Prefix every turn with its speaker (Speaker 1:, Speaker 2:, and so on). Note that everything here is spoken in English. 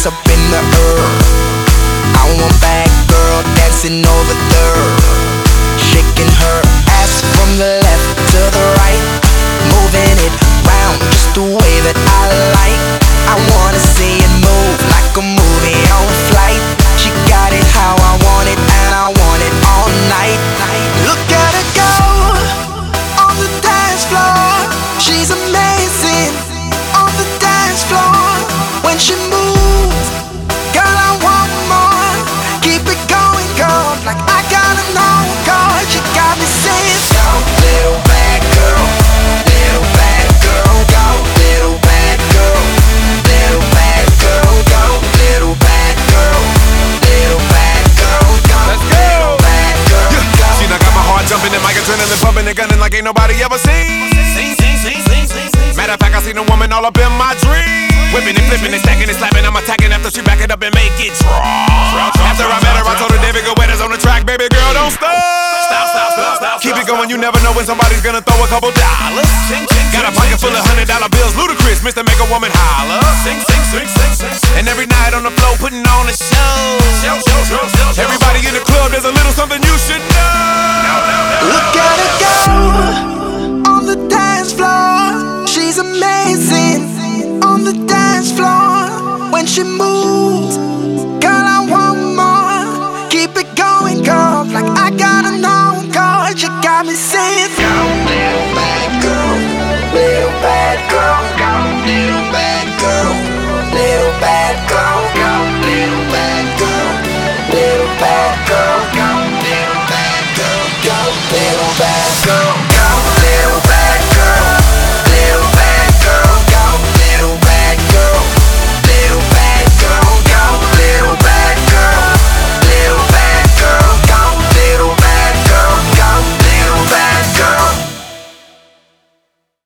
Speaker 1: hands up in the air. I want bad girl dancing over there, shaking her ass from the left and
Speaker 2: gunning like ain't nobody ever seen. Matter of fact, I seen a woman all up in my dream. Whipping and flipping and stacking and slapping. I'm attacking after she back it up and make it drop. After I met her, I told her David Guetta's on the track. Baby girl, don't stop. Stop, stop, stop, stop. Keep it going, you never know when somebody's gonna throw a couple dollars. Got a pocket full of hundred dollar bills, Ludacris, Mr. Make a Woman holler. Sing, sing, sing, sing, sing. And every night on the floor, putting on a show. Everybody in the club, there's a little something you
Speaker 1: she moves.